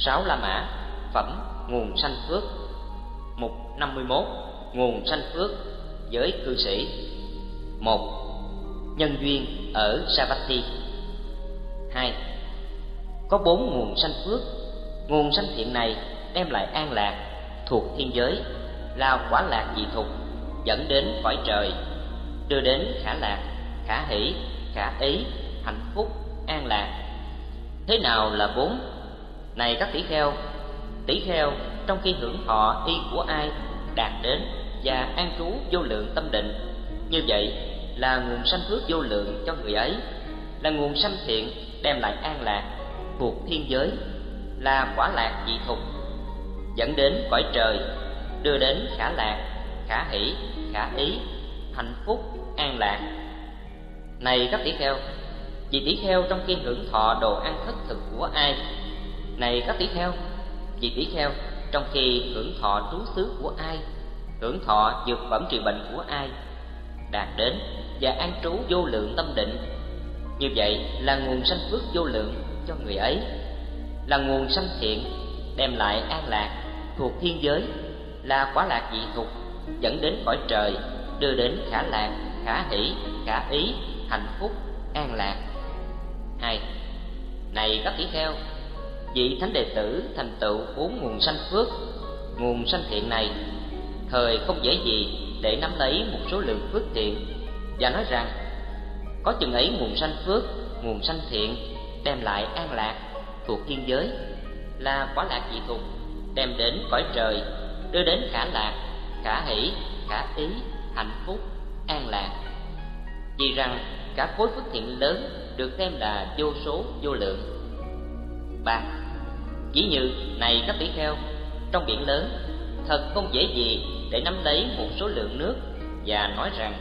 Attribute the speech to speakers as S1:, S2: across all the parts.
S1: sáu la mã, phẩm nguồn sanh phước. Mục 51 nguồn sanh phước giới cư sĩ. Một, nhân duyên ở Savatthi hai, có bốn nguồn sanh phước. Nguồn sanh thiện này đem lại an lạc thuộc thiên giới, là quả lạc dị thục, dẫn đến cõi trời, đưa đến khả lạc, khả hỷ, khả ý, hạnh phúc, an lạc. Thế nào là bốn này các tỷ kheo tỷ kheo, trong khi hưởng thọ y của ai đạt đến và an trú vô lượng tâm định, như vậy là nguồn sanh phước vô lượng cho người ấy, là nguồn sanh thiện đem lại an lạc thuộc thiên giới, là quả lạc dị thục, dẫn đến cõi trời, đưa đến khả lạc, khả hỷ, khả ý, hạnh phúc, an lạc. Này các tỷ kheo, vì tỷ kheo trong khi hưởng thọ đồ ăn thất thực của ai này các tỷ kheo, vì tỷ kheo, trong khi hưởng thọ trú xứ của ai, hưởng thọ dược phẩm trị bệnh của ai, đạt đến và an trú vô lượng tâm định. Như vậy là nguồn sanh phước vô lượng cho người ấy, là nguồn sanh thiện, đem lại an lạc thuộc thiên giới, là quả lạc dị thục dẫn đến cõi trời, đưa đến khả lạc, khả hỷ, khả ý, hạnh phúc, an lạc. Hai này các tỷ kheo vị thánh đệ tử thành tựu bốn nguồn sanh phước. Nguồn sanh thiện này, thời không dễ gì để nắm lấy một số lượng phước thiện và nói rằng, có chừng ấy nguồn sanh phước, nguồn sanh thiện đem lại an lạc thuộc thiên giới, là quả lạc dị thục đem đến cõi trời, đưa đến khả lạc khả hỷ khả ý, hạnh phúc, an lạc. Vì rằng, cả khối phước thiện lớn được xem là vô số, vô lượng. Ba ví như, này các tỷ kheo, trong biển lớn, thật không dễ gì để nắm lấy một số lượng nước và nói rằng,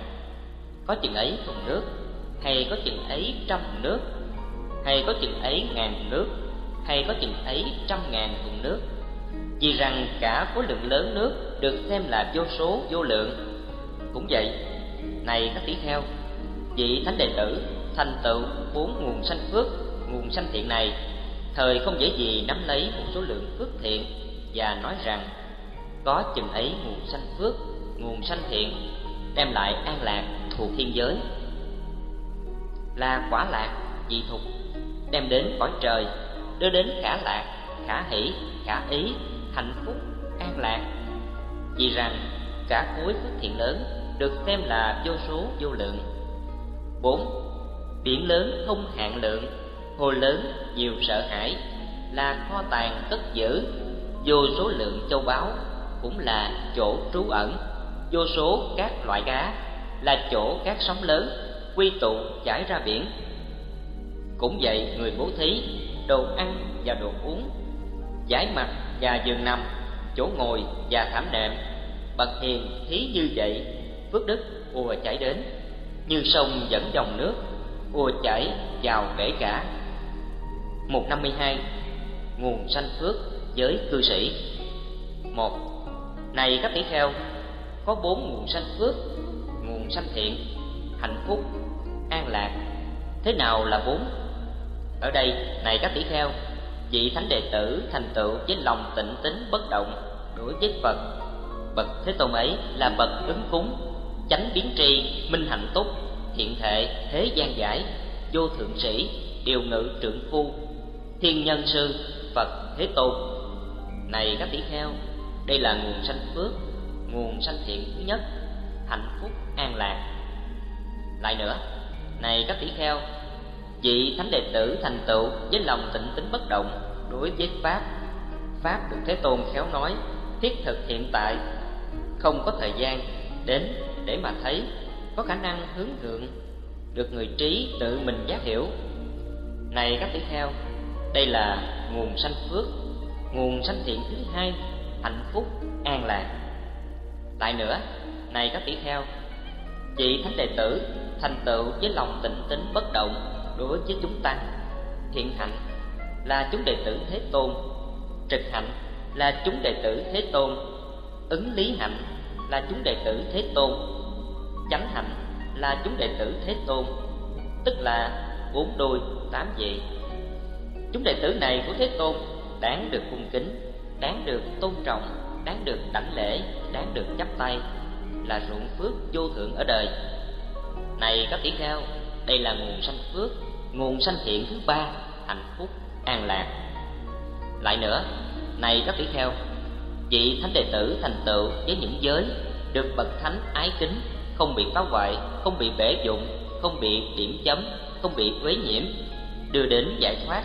S1: có chừng ấy thùng nước, hay có chừng ấy trăm thùng nước, hay có chừng ấy ngàn thùng nước, hay có chừng ấy trăm ngàn thùng nước. Vì rằng cả khối lượng lớn nước được xem là vô số, vô lượng. Cũng vậy, này các tỷ kheo, vị thánh đệ tử, thành tựu bốn nguồn sanh phước, nguồn sanh thiện này thời không dễ gì nắm lấy một số lượng phước thiện và nói rằng, có chừng ấy nguồn sanh phước, nguồn sanh thiện, đem lại an lạc thuộc thiên giới. Là quả lạc, dị thục, đem đến cõi trời, đưa đến khả lạc, khả hỷ, khả ý, hạnh phúc, an lạc. Vì rằng, cả khối phước thiện lớn được xem là vô số vô lượng. Bốn, biển lớn không hạn lượng hồ lớn, nhiều sợ hãi, là kho tàng cất giữ. Vô số lượng châu báu cũng là chỗ trú ẩn. Vô số các loại cá là chỗ các sóng lớn, quy tụ chảy ra biển. Cũng vậy, người bố thí, đồ ăn và đồ uống, giải mặt và giường nằm, chỗ ngồi và thảm nệm bậc hiền thí như vậy, phước đức ùa chảy đến. Như sông dẫn dòng nước, ùa chảy vào kể cả một năm mươi hai, nguồn sanh phước với cư sĩ. Một, này các tỷ kheo, có bốn nguồn sanh phước, nguồn sanh thiện, hạnh phúc, an lạc. Thế nào là bốn? Ở đây, này các tỷ kheo, vị thánh đệ tử thành tựu với lòng tịnh tính bất động đối với phật. Bậc thế tôn ấy là bậc ứng cúng, chánh biến tri, minh hạnh túc thiện thệ thế gian giải, vô thượng sĩ, điều ngự trượng phu thiên nhân sư phật thế tôn. Này các tỷ kheo, đây là nguồn sanh phước, nguồn sanh thiện thứ nhất, hạnh phúc an lạc. Lại nữa, này các tỷ kheo, vị thánh đệ tử thành tựu với lòng tịnh tính bất động đối với pháp. Pháp được thế tôn khéo nói, thiết thực hiện tại, không có thời gian đến để mà thấy, có khả năng hướng thượng, được người trí tự mình giác hiểu. Này các tỷ kheo đây là nguồn sanh phước, nguồn sanh thiện thứ hai, hạnh phúc, an lạc. Lại nữa, này các tỷ kheo, vị thánh đệ tử thành tựu với lòng tịnh tính bất động đối với chúng ta. Thiện hạnh là chúng đệ tử thế tôn, trực hạnh là chúng đệ tử thế tôn, ứng lý hạnh là chúng đệ tử thế tôn, chánh hạnh là chúng đệ tử thế tôn, tức là bốn đôi tám vị chúng đệ tử này của thế tôn đáng được cung kính, đáng được tôn trọng, đáng được đảnh lễ, đáng được chắp tay, là ruộng phước vô thượng ở đời. Này các tỷ kheo, đây là nguồn sanh phước, nguồn sanh thiện thứ ba, hạnh phúc, an lạc. Lại nữa, này các tỷ kheo, vị thánh đệ tử thành tựu với những giới được bậc thánh ái kính, không bị phá hoại, không bị bể dụng, không bị điểm chấm, không bị quấy nhiễm, đưa đến giải thoát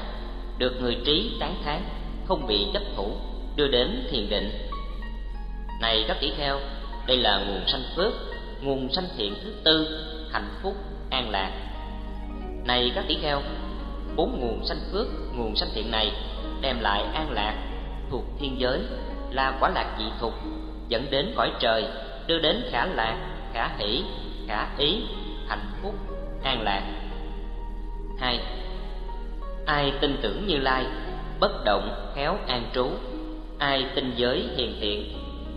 S1: được người trí tán thán, không bị chấp thủ, đưa đến thiền định. Này các tỷ kheo, đây là nguồn sanh phước, nguồn sanh thiện thứ tư, hạnh phúc, an lạc. Này các tỷ kheo, bốn nguồn sanh phước, nguồn sanh thiện này đem lại an lạc thuộc thiên giới là quả lạc dị thục, dẫn đến cõi trời, đưa đến khả lạc, khả hỷ, khả ý, hạnh phúc, an lạc. Hai ai tin tưởng như lai, bất động khéo an trú. Ai tin giới hiền thiện,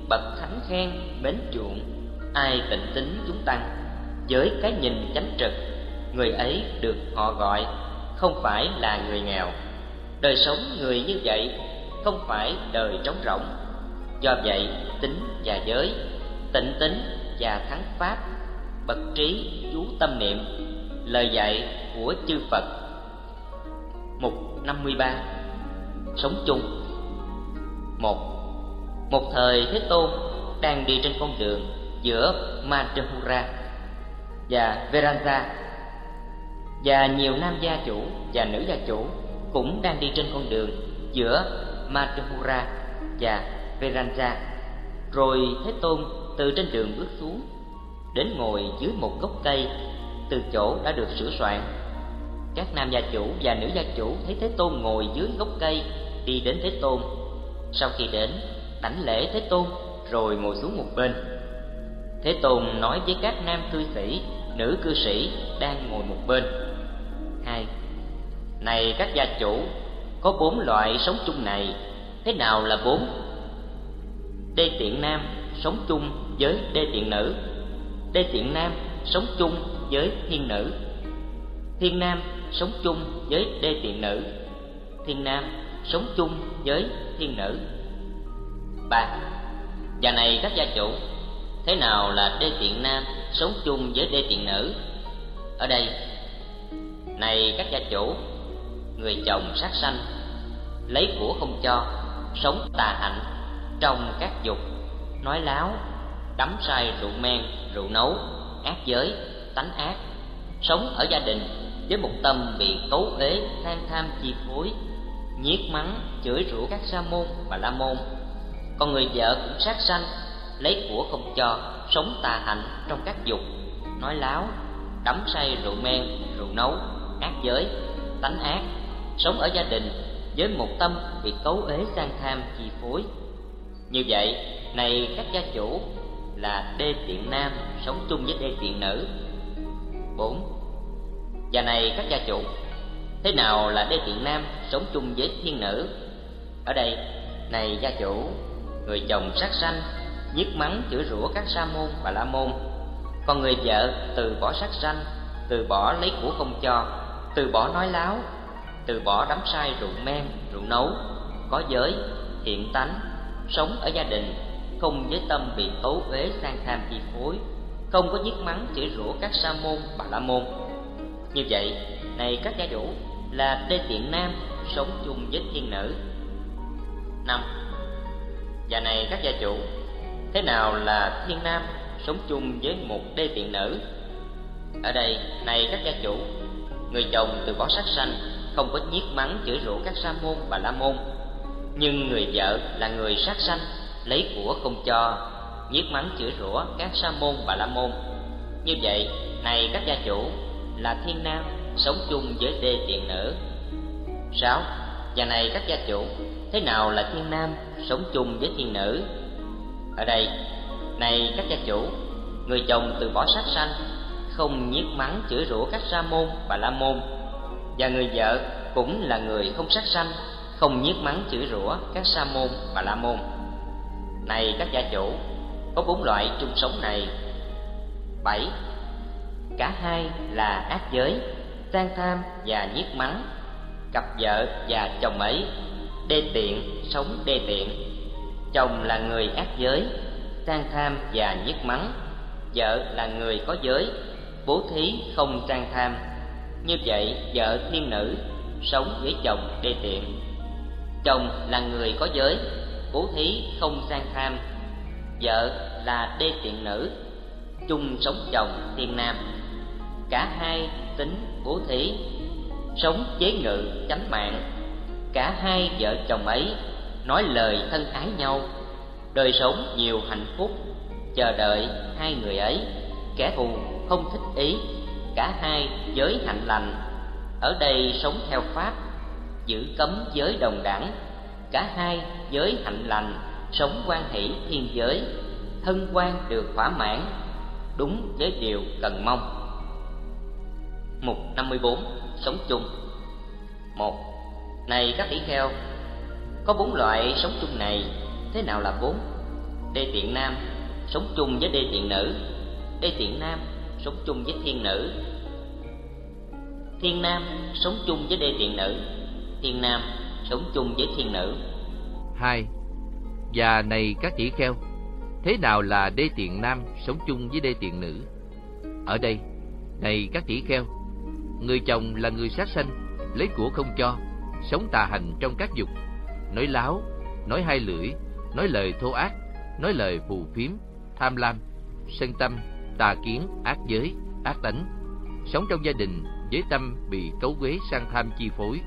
S1: bậc thánh khen mến chuộng. Ai tịnh tính chúng tăng với cái nhìn chánh trực. Người ấy được họ gọi, không phải là người nghèo. Đời sống người như vậy, không phải đời trống rỗng. Do vậy, tính và giới, tịnh tính và thắng pháp, bậc trí chú tâm niệm. Lời dạy của chư Phật Mục 53 Sống chung một Một thời Thế Tôn đang đi trên con đường giữa Madhura và Veranja và nhiều nam gia chủ và nữ gia chủ cũng đang đi trên con đường giữa Madhura và Veranja. Rồi Thế Tôn từ trên đường bước xuống, đến ngồi dưới một gốc cây từ chỗ đã được sửa soạn. Các nam gia chủ và nữ gia chủ thấy Thế Tôn ngồi dưới gốc cây, đi đến Thế Tôn. Sau khi đến, đảnh lễ Thế Tôn rồi ngồi xuống một bên. Thế Tôn nói với các nam cư sĩ, nữ cư sĩ đang ngồi một bên. Hai, này các gia chủ, có bốn loại sống chung này, thế nào là bốn? Đê tiện nam sống chung với đê tiện nữ, đê tiện nam sống chung với thiên nữ, thiên nam sống chung với đê tiện nữ, thiên nam sống chung với thiên nữ. Ba, và này các gia chủ, thế nào là đê tiện nam sống chung với đê tiện nữ? Ở đây, này các gia chủ, người chồng sát sanh, lấy của không cho, sống tà hạnh trong các dục, nói láo, đắm say rượu men, rượu nấu, ác giới, tánh ác, sống ở gia đình với một tâm bị cấu ế, than tham chi phối, nhiếc mắng, chửi rủa các sa môn và la môn. Còn người vợ cũng sát sanh, lấy của không cho, sống tà hạnh trong các dục, nói láo, đắm say rượu men, rượu nấu, ác giới, tánh ác, sống ở gia đình với một tâm bị cấu ế sang tham chi phối. Như vậy, này các gia chủ là đê tiện nam sống chung với đê tiện nữ. 4. Và này các gia chủ, thế nào là đê tiện nam sống chung với thiên nữ? Ở đây, này gia chủ, người chồng sát sanh, giết mắng chửi rủa các sa môn và la môn, còn người vợ từ bỏ sát sanh, từ bỏ lấy của không cho, từ bỏ nói láo, từ bỏ đắm say rượu men, rượu nấu, có giới, thiện tánh, sống ở gia đình, không với tâm bị tố uế sang tham chi phối, không có giết mắng chửi rủa các sa môn bà la môn. Như vậy, này các gia chủ là đê tiện nam sống chung với thiên nữ. năm Và này các gia chủ, thế nào là thiên nam sống chung với một đê tiện nữ? Ở đây, này các gia chủ, người chồng từ bỏ sát sanh, không có nhiếc mắng chửi rủa các sa môn và la môn. Nhưng người vợ là người sát sanh, lấy của không cho, nhiếc mắng chửi rủa các sa môn và la môn. Như vậy, này các gia chủ, là thiên nam sống chung với đê tiện nữ. 6. Và này các gia chủ, thế nào là thiên nam sống chung với thiên nữ? Ở đây, này các gia chủ, người chồng từ bỏ sát sanh, không nhiếc mắng chửi rủa các sa môn và la môn, và người vợ cũng là người không sát sanh, không nhiếc mắng chửi rủa các sa môn và la môn. Này các gia chủ, có bốn loại chung sống này. 7. Cả hai là ác giới, sang tham và nhiếc mắng, cặp vợ và chồng ấy. đê tiện sống đê tiện. Chồng là người ác giới sang tham và nhiếc mắng. Vợ là người có giới bố thí không sang tham. Như vậy vợ thiên nữ sống với chồng đê tiện. Chồng là người có giới bố thí không sang tham. Vợ là đê tiện nữ chung sống chồng tiền nam. Cả hai tính bố thí, sống chế ngự chánh mạng. Cả hai vợ chồng ấy nói lời thân ái nhau. Đời sống nhiều hạnh phúc, chờ đợi hai người ấy. Kẻ thù không thích ý, cả hai giới hạnh lành. Ở đây sống theo pháp, giữ cấm giới đồng đẳng. Cả hai giới hạnh lành, sống quan hỷ thiên giới, thân quan được thỏa mãn đúng với điều cần mong. Mục 54 sống chung. Một, này các tỷ kheo, có bốn loại sống chung này, thế nào là bốn? Đê tiện nam, sống chung với đê tiện nữ. Đê tiện nam, sống chung với thiên nữ. Thiên nam, sống chung với đê tiện nữ. Thiên nam, sống chung với thiên nữ.
S2: Hai và này các tỷ kheo thế nào là đê tiện nam sống chung với đê tiện nữ? Ở đây, này các tỷ kheo, người chồng là người sát sanh, lấy của không cho, sống tà hành trong các dục. Nói láo, nói hai lưỡi, nói lời thô ác, nói lời phù phiếm, tham lam, sân tâm, tà kiến, ác giới, ác tánh. Sống trong gia đình, với tâm bị cấu quế sang tham chi phối.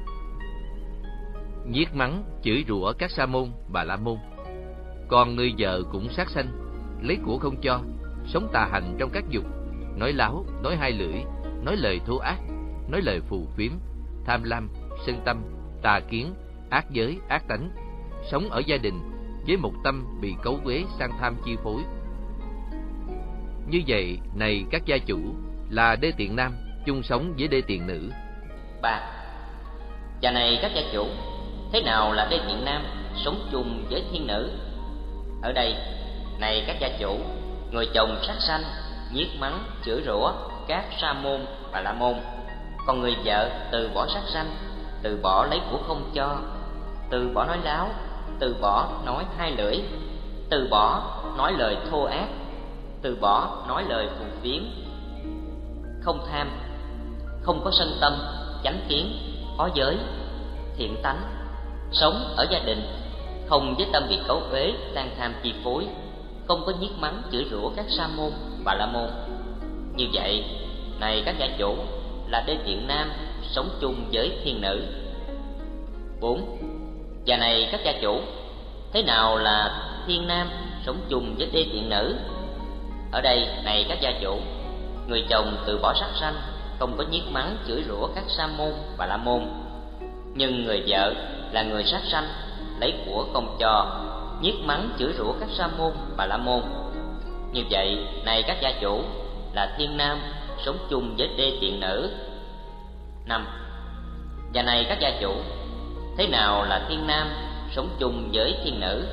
S2: Nhiếc mắng chửi rủa các sa môn, bà la môn còn người vợ cũng sát sanh, lấy của không cho, sống tà hành trong các dục, nói láo, nói hai lưỡi, nói lời thô ác, nói lời phù phiếm, tham lam, sân tâm, tà kiến, ác giới, ác tánh, sống ở gia đình với một tâm bị cấu quế sang tham chi phối. Như vậy, này các gia chủ, là đê tiện nam, chung sống với đê tiện nữ.
S1: Ba. Và này các gia chủ, thế nào là đê tiện nam, sống chung với thiên nữ? Ở đây, này các gia chủ, người chồng sát sanh nhiếc mắng, chửi rủa các sa môn và la môn. Còn người vợ từ bỏ sát sanh, từ bỏ lấy của không cho, từ bỏ nói láo, từ bỏ nói hai lưỡi, từ bỏ nói lời thô ác, từ bỏ nói lời phù phiếm. Không tham, không có sân tâm, chánh kiến, có giới, thiện tánh, sống ở gia đình không với tâm bị cấu uế tan tham chi phối, không có nhiếc mắng, chửi rủa các sa môn và la môn. Như vậy, này các gia chủ, là đế thiện nam sống chung với thiên nữ. Bốn, và này các gia chủ, thế nào là thiên nam sống chung với đế tiện nữ? Ở đây, này các gia chủ, người chồng từ bỏ sát sanh, không có nhiếc mắng, chửi rủa các sa môn và la môn. Nhưng người vợ là người sát sanh lấy của không cho nhiếc mắng chửi rủa các sa môn và la môn. Như vậy này các gia chủ là thiên nam sống chung với đê tiện nữ. Năm, và này các gia chủ, thế nào là thiên nam sống chung với thiên nữ?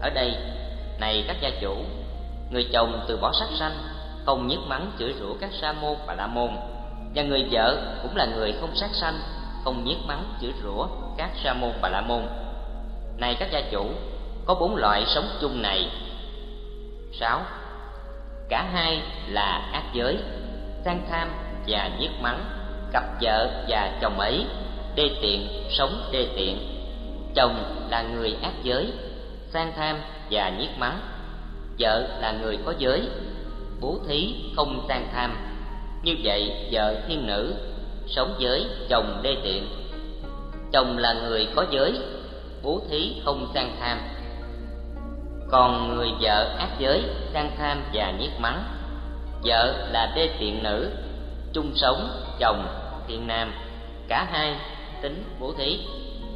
S1: Ở đây, này các gia chủ, người chồng từ bỏ sắc sanh, không nhức mắng chửi rủa các sa môn và la môn. Và người vợ cũng là người không sát sanh, không nhức mắng chửi rủa các sa môn và la môn này các gia chủ, có bốn loại sống chung này. Sáu, cả hai là ác giới sang tham và nhiếc mắng, cặp vợ và chồng ấy, đê tiện sống đê tiện. Chồng là người ác giới sang tham và nhiếc mắng. Vợ là người có giới, bố thí không sang tham. Như vậy, vợ thiên nữ, sống giới chồng đê tiện. Chồng là người có giới bố thí không sang tham. Còn người vợ ác giới sang tham và nhiếc mắng. Vợ là đê tiện nữ, chung sống, chồng, thiện nam. Cả hai tính bố thí,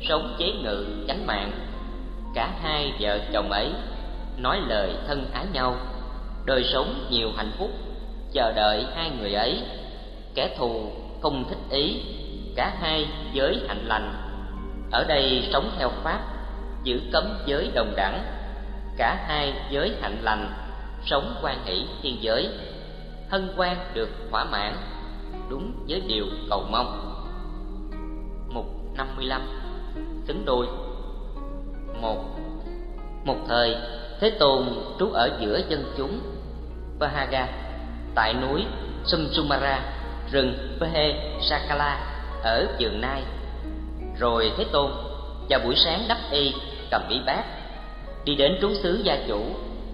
S1: sống chế ngự, chánh mạng. Cả hai vợ chồng ấy nói lời thân ái nhau. Đời sống nhiều hạnh phúc, chờ đợi hai người ấy. Kẻ thù không thích ý, cả hai giới hạnh lành ở đây sống theo pháp, giữ cấm giới đồng đẳng. Cả hai giới hạnh lành, sống quan hỷ thiên giới, hân quan được thỏa mãn, đúng với điều cầu mong. Mục năm mươi lăm, xứng đôi. Một một thời, thế tôn trú ở giữa dân chúng Vahaga tại núi Sumsumara, rừng Pehe Sakala ở vườn Nai rồi thế tôn vào buổi sáng đắp y cầm bí bát đi đến trú xứ gia chủ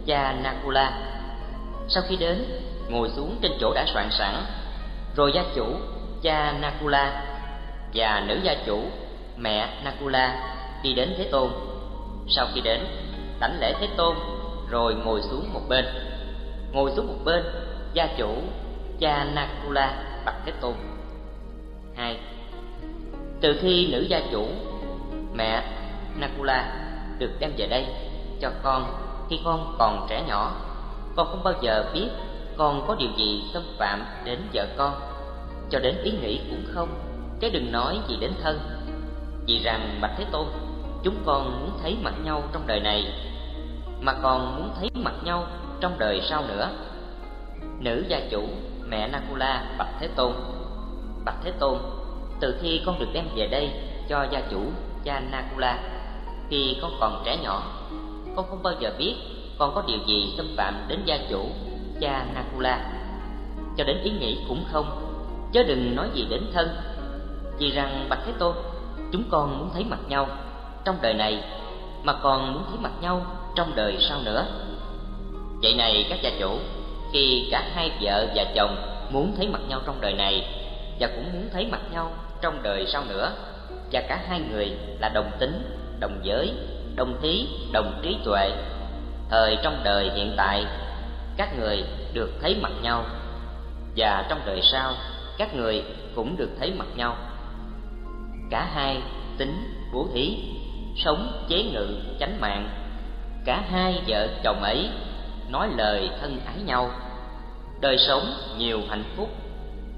S1: cha Nakula sau khi đến ngồi xuống trên chỗ đã soạn sẵn rồi gia chủ cha Nakula và nữ gia chủ mẹ Nakula đi đến Thế Tôn. Sau khi đến, đảnh lễ Thế Tôn rồi ngồi xuống một bên. Ngồi xuống một bên, gia chủ cha Nakula bạch Thế Tôn. Hai. Từ khi nữ gia chủ mẹ Nakula được đem về đây cho con khi con còn trẻ nhỏ, con không bao giờ biết con có điều gì xâm phạm đến vợ con, cho đến ý nghĩ cũng không, chứ đừng nói gì đến thân. Vì rằng Bạch Thế Tôn chúng con muốn thấy mặt nhau trong đời này mà còn muốn thấy mặt nhau trong đời sau nữa nữ gia chủ mẹ Nakula bạch thế tôn bạch thế tôn từ khi con được đem về đây cho gia chủ cha Nakula khi con còn trẻ nhỏ. Con không bao giờ biết con có điều gì xâm phạm đến gia chủ cha Nakula. Cho đến ý nghĩ cũng không chớ đừng nói gì đến thân. Vì rằng bạch thế tôn chúng con muốn thấy mặt nhau trong đời này mà còn muốn thấy mặt nhau trong đời sau nữa. Vậy này các gia chủ, khi cả hai vợ và chồng muốn thấy mặt nhau trong đời này và cũng muốn thấy mặt nhau trong đời sau nữa. Và cả hai người là đồng tính, đồng giới, đồng thí, đồng trí tuệ. Thời trong đời hiện tại các người được thấy mặt nhau. Và trong đời sau các người cũng được thấy mặt nhau. Cả hai tính bố thí sống chế ngự chánh mạng. Cả hai vợ chồng ấy nói lời thân ái nhau. Đời sống nhiều hạnh phúc.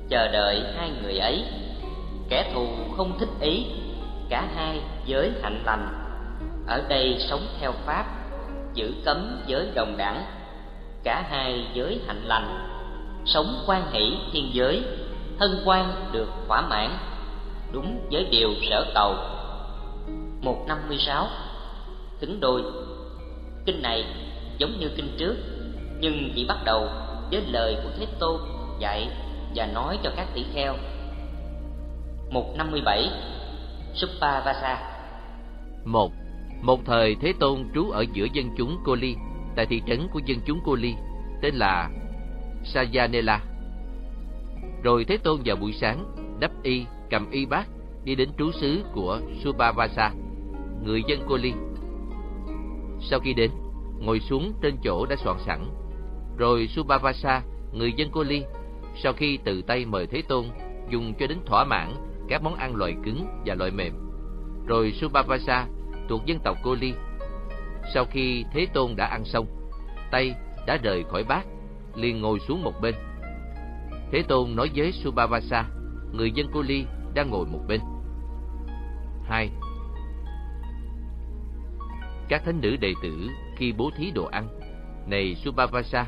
S1: Chờ đợi hai người ấy kẻ thù không thích ý, cả hai giới hạnh lành. Ở đây sống theo pháp, giữ cấm giới đồng đẳng cả hai giới hạnh lành. Sống quan hỷ thiên giới thân quan được thỏa mãn, đúng với điều sở cầu. 156 Tính đôi. Kinh này giống như kinh trước, Nhưng chỉ bắt đầu với lời của Thế Tôn dạy và nói cho các tỷ kheo. 157 Suppavasa
S2: một Một thời Thế Tôn trú ở giữa dân chúng Cô Ly Tại thị trấn của dân chúng Cô Ly Tên là Sayanela Rồi Thế Tôn vào buổi sáng Đắp y, cầm y bát Đi đến trú xứ của Subhavasa người dân cô ly sau khi đến ngồi xuống trên chỗ đã soạn sẵn. Rồi subhavasa người dân cô ly sau khi tự tay mời thế tôn dùng cho đến thỏa mãn các món ăn loại cứng và loại mềm. Rồi subhavasa thuộc dân tộc cô ly. Sau khi thế tôn đã ăn xong, tay đã rời khỏi bát, liền ngồi xuống một bên. Thế tôn nói với subhavasa người dân cô ly đang ngồi một bên. Hai. Các thánh nữ đệ tử khi bố thí đồ ăn, này Subhavasa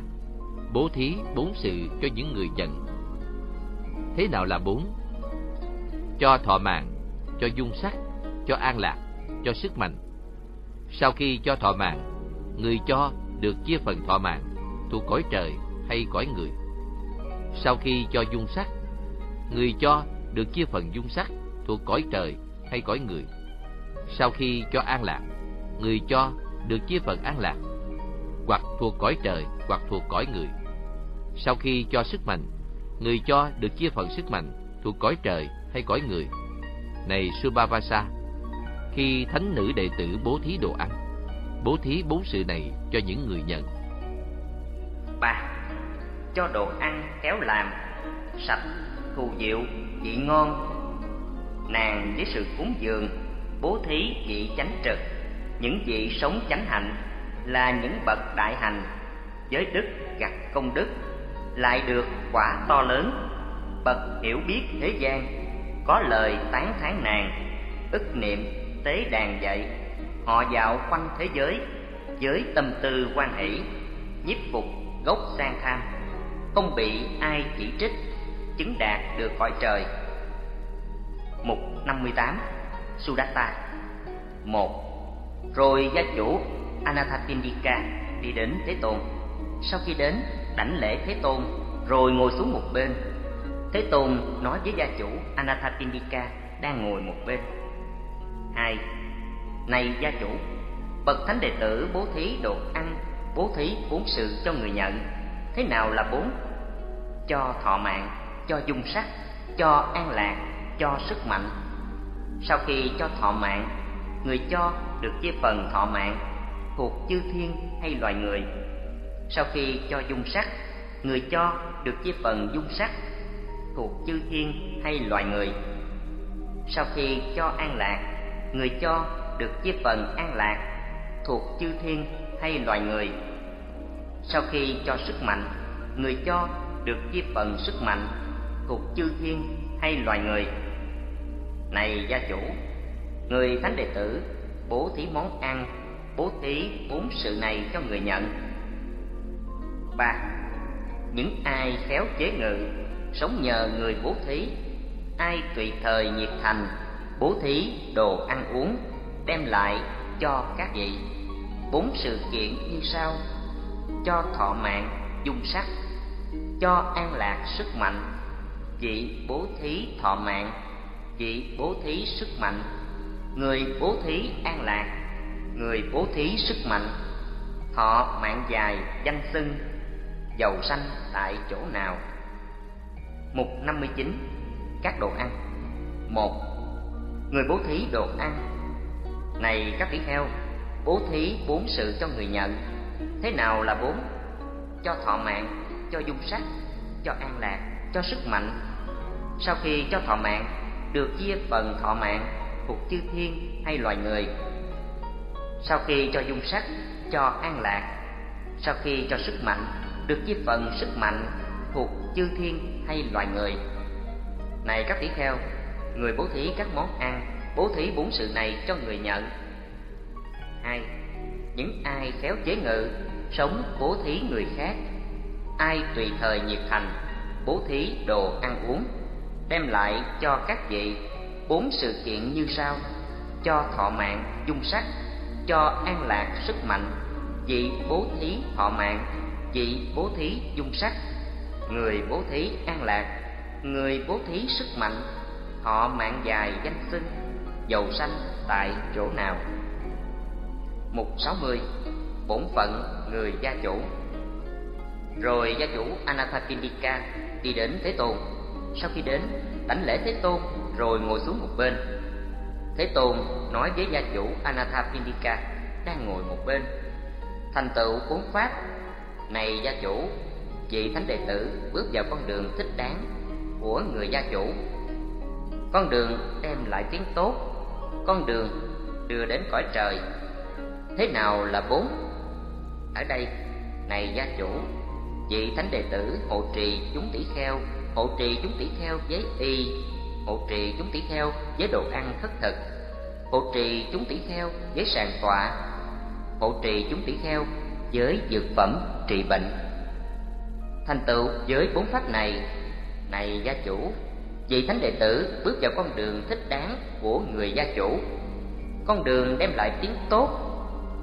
S2: bố thí bốn sự cho những người nhận. Thế nào là bốn? Cho thọ mạng cho dung sắc cho an lạc cho sức mạnh. Sau khi cho thọ mạng người cho được chia phần thọ mạng thuộc cõi trời hay cõi người. Sau khi cho dung sắc người cho được chia phần dung sắc thuộc cõi trời hay cõi người. Sau khi cho an lạc người cho được chia phần an lạc, hoặc thuộc cõi trời, hoặc thuộc cõi người. Sau khi cho sức mạnh, người cho được chia phần sức mạnh thuộc cõi trời hay cõi người. Này Subhavasa, khi thánh nữ đệ tử bố thí đồ ăn, bố thí bốn sự này cho những người nhận.
S1: ba Cho đồ ăn khéo làm, sạch, thù diệu, vị ngon. Nàng với sự cúng dường, bố thí vị chánh trực, những vị sống chánh hạnh là những bậc đại hành giới đức gặt công đức lại được quả to lớn bậc hiểu biết thế gian có lời tán thán nàng ức niệm tế đàn dậy họ dạo quanh thế giới với tâm tư quan hỷ nhiếp phục gốc sang tham không bị ai chỉ trích chứng đạt được cõi trời mục 58 Sudatta một rồi gia chủ Anathapindika đi đến Thế Tôn. Sau khi đến, đảnh lễ Thế Tôn, rồi ngồi xuống một bên. Thế Tôn nói với gia chủ Anathapindika đang ngồi một bên. Hai, này gia chủ, bậc thánh đệ tử bố thí đồ ăn, bố thí bốn sự cho người nhận. Thế nào là bốn? Cho thọ mạng, cho dung sắc, cho an lạc, cho sức mạnh. Sau khi cho thọ mạng, người cho được chia phần thọ mạng thuộc chư thiên hay loài người. Sau khi cho dung sắc, người cho được chia phần dung sắc thuộc chư thiên hay loài người. Sau khi cho an lạc, người cho được chia phần an lạc thuộc chư thiên hay loài người. Sau khi cho sức mạnh, người cho được chia phần sức mạnh thuộc chư thiên hay loài người. Này gia chủ, người thánh đệ tử bố thí món ăn, bố thí bốn sự này cho người nhận. ba Những ai khéo chế ngự, sống nhờ người bố thí, ai tùy thời nhiệt thành, bố thí đồ ăn uống, đem lại cho các vị. Bốn sự kiện như sau: cho thọ mạng, dung sắc, cho an lạc sức mạnh, vị bố thí thọ mạng, vị bố thí sức mạnh. Người bố thí an lạc người bố thí sức mạnh. Thọ mạng dài danh xưng giàu sanh tại chỗ nào? Mục 59 các đồ ăn. Một, người bố thí đồ ăn. Này, các tỷ kheo, bố thí bốn sự cho người nhận. Thế nào là bốn? Cho thọ mạng, cho dung sắc, cho an lạc, cho sức mạnh. Sau khi cho thọ mạng, được chia phần thọ mạng, thuộc chư thiên hay loài người. Sau khi cho dung sắc, cho an lạc. Sau khi cho sức mạnh, được chia phần sức mạnh, thuộc chư thiên hay loài người. Này các tỷ kheo, người bố thí các món ăn, bố thí bốn sự này cho người nhận. Hai những ai khéo chế ngự, sống bố thí người khác. Ai tùy thời nhiệt thành, bố thí đồ ăn uống. Đem lại cho các vị bốn sự kiện như sau. Cho thọ mạng, dung sắc. Cho an lạc, sức mạnh. Vị bố thí thọ mạng, vị bố thí dung sắc người bố thí an lạc người bố thí sức mạnh họ mạng dài danh xưng giàu sanh tại chỗ nào mục sáu mươi bổn phận người gia chủ rồi gia chủ Anathapindika đi đến Thế Tôn sau khi đến đảnh lễ Thế Tôn rồi ngồi xuống một bên. Thế Tôn nói với gia chủ Anathapindika đang ngồi một bên. Thành tựu cuốn pháp, này gia chủ, vị thánh đệ tử bước vào con đường thích đáng của người gia chủ. Con đường đem lại tiếng tốt, con đường đưa đến cõi trời. Thế nào là bốn? Ở đây, này gia chủ, vị thánh đệ tử hộ trì chúng tỷ kheo, hộ trì chúng tỷ kheo với y hộ trì chúng tỷ kheo với đồ ăn thất thực hộ trì chúng tỷ kheo với sàn tọa hộ trì chúng tỷ kheo với dược phẩm trị bệnh thành tựu với bốn pháp này. Này gia chủ, vị thánh đệ tử bước vào con đường thích đáng của người gia chủ. Con đường đem lại tiếng tốt,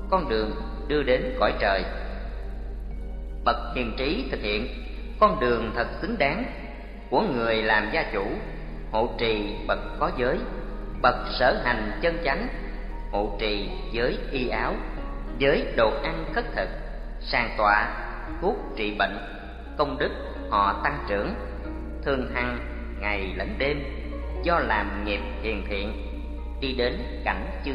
S1: con đường đưa đến cõi trời. Bậc hiền trí thực hiện con đường thật xứng đáng của người làm gia chủ, hộ trì bậc có giới, bậc sở hành chân chánh, hộ trì giới y áo, giới đồ ăn khất thực, sàn tọa, thuốc trị bệnh công đức họ tăng trưởng, thường hằng ngày lẫn đêm, do làm nghiệp hiền thiện, đi đến cảnh chư